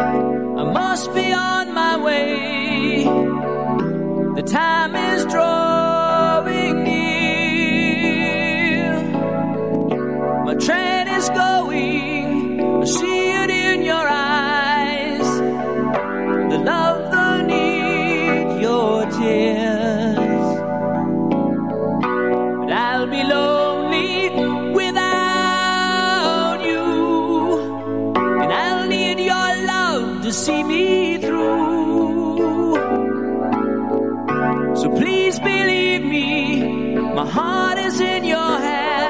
I must be on my way. The time to see me through. So please believe me, my heart is in your hands.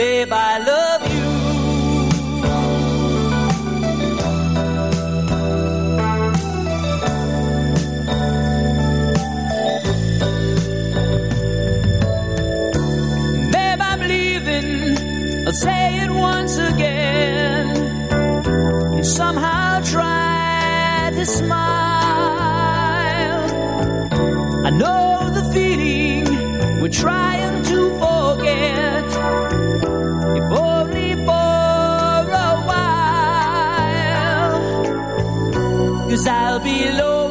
Babe, I love you. Babe, I'm leaving. I'll say it once again. You somehow try to smile. I know the feeling. We try I'll be low.